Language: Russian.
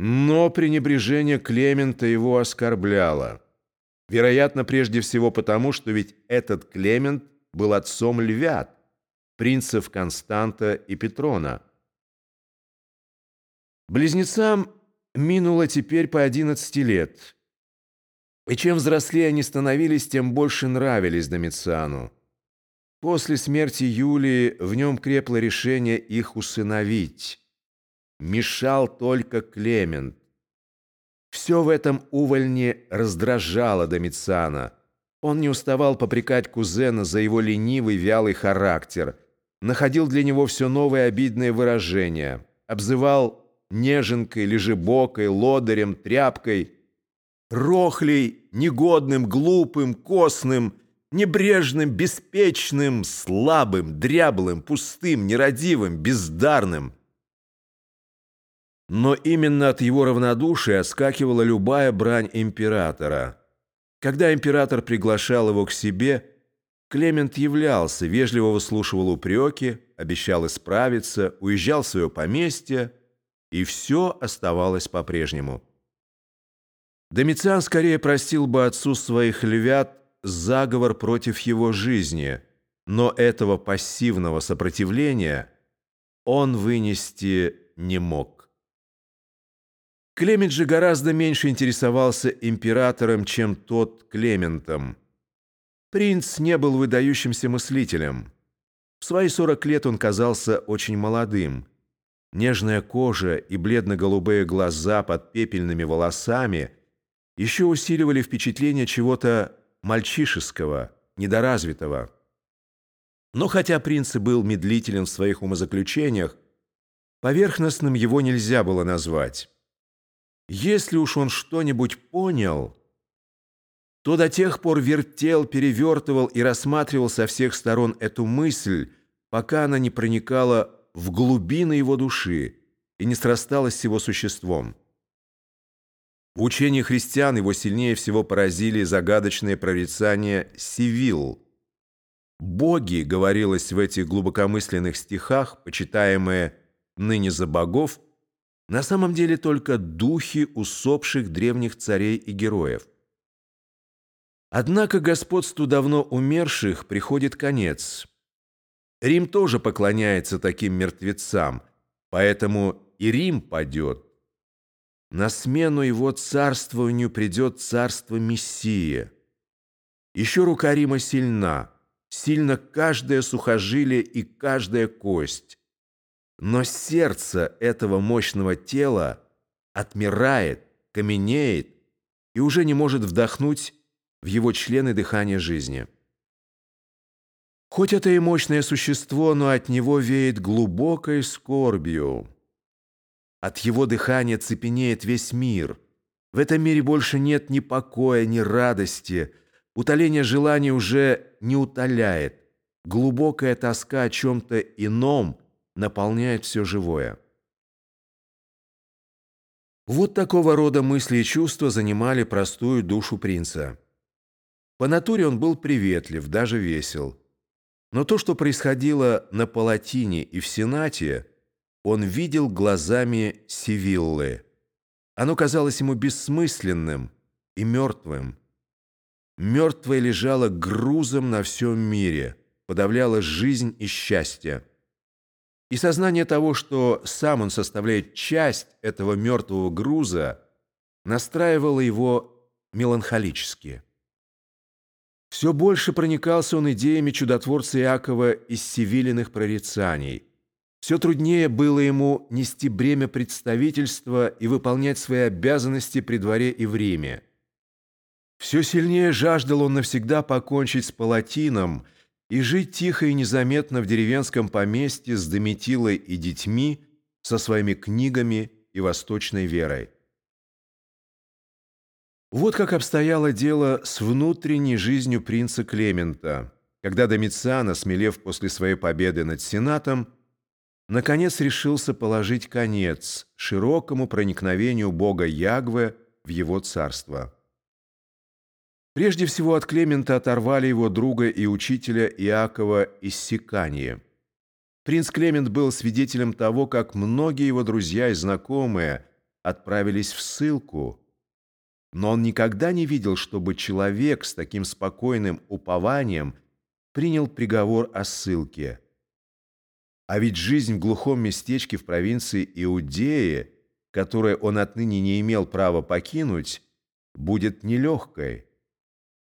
Но пренебрежение Клемента его оскорбляло. Вероятно, прежде всего потому, что ведь этот Клемент был отцом львят, принцев Константа и Петрона. Близнецам минуло теперь по 11 лет. И чем взрослее они становились, тем больше нравились Домициану. После смерти Юлии в нем крепло решение их усыновить. Мешал только Клемент. Все в этом увольне раздражало Домициана. Он не уставал попрекать кузена за его ленивый, вялый характер. Находил для него все новые обидные выражения. Обзывал неженкой, лежебокой, лодырем, тряпкой, рохлей, негодным, глупым, костным, небрежным, беспечным, слабым, дряблым, пустым, нерадивым, бездарным. Но именно от его равнодушия отскакивала любая брань императора. Когда император приглашал его к себе, Клемент являлся, вежливо выслушивал упреки, обещал исправиться, уезжал в свое поместье, и все оставалось по-прежнему. Домициан скорее простил бы отцу своих львят заговор против его жизни, но этого пассивного сопротивления он вынести не мог. Клемент же гораздо меньше интересовался императором, чем тот Клементом. Принц не был выдающимся мыслителем. В свои 40 лет он казался очень молодым – Нежная кожа и бледно-голубые глаза под пепельными волосами еще усиливали впечатление чего-то мальчишеского, недоразвитого. Но хотя принц и был медлителен в своих умозаключениях, поверхностным его нельзя было назвать. Если уж он что-нибудь понял, то до тех пор вертел, перевертывал и рассматривал со всех сторон эту мысль, пока она не проникала в глубины его души и не срасталось с его существом. В учении христиан его сильнее всего поразили загадочные прорицания Сивил. «Боги», говорилось в этих глубокомысленных стихах, почитаемые ныне за богов, на самом деле только духи усопших древних царей и героев. Однако господству давно умерших приходит конец – Рим тоже поклоняется таким мертвецам, поэтому и Рим падет. На смену его царствованию придет царство Мессия. Еще рука Рима сильна, сильно каждое сухожилие и каждая кость. Но сердце этого мощного тела отмирает, каменеет и уже не может вдохнуть в его члены дыхание жизни. Хоть это и мощное существо, но от него веет глубокой скорбью. От его дыхания цепенеет весь мир. В этом мире больше нет ни покоя, ни радости. Утоление желаний уже не утоляет. Глубокая тоска о чем-то ином наполняет все живое. Вот такого рода мысли и чувства занимали простую душу принца. По натуре он был приветлив, даже весел. Но то, что происходило на Палатине и в Сенате, он видел глазами Сивиллы. Оно казалось ему бессмысленным и мертвым. Мертвое лежало грузом на всем мире, подавляло жизнь и счастье. И сознание того, что сам он составляет часть этого мертвого груза, настраивало его меланхолически. Все больше проникался он идеями чудотворца Иакова из Севилиных прорицаний. Все труднее было ему нести бремя представительства и выполнять свои обязанности при дворе и в Риме. Все сильнее жаждал он навсегда покончить с палатином и жить тихо и незаметно в деревенском поместье с Дометилой и детьми, со своими книгами и восточной верой. Вот как обстояло дело с внутренней жизнью принца Клемента, когда Домициан, осмелев после своей победы над Сенатом, наконец решился положить конец широкому проникновению бога Ягве в его царство. Прежде всего от Клемента оторвали его друга и учителя Иакова из Сикании. Принц Клемент был свидетелем того, как многие его друзья и знакомые – отправились в ссылку. Но он никогда не видел, чтобы человек с таким спокойным упованием принял приговор о ссылке. А ведь жизнь в глухом местечке в провинции Иудеи, которое он отныне не имел права покинуть, будет нелегкой.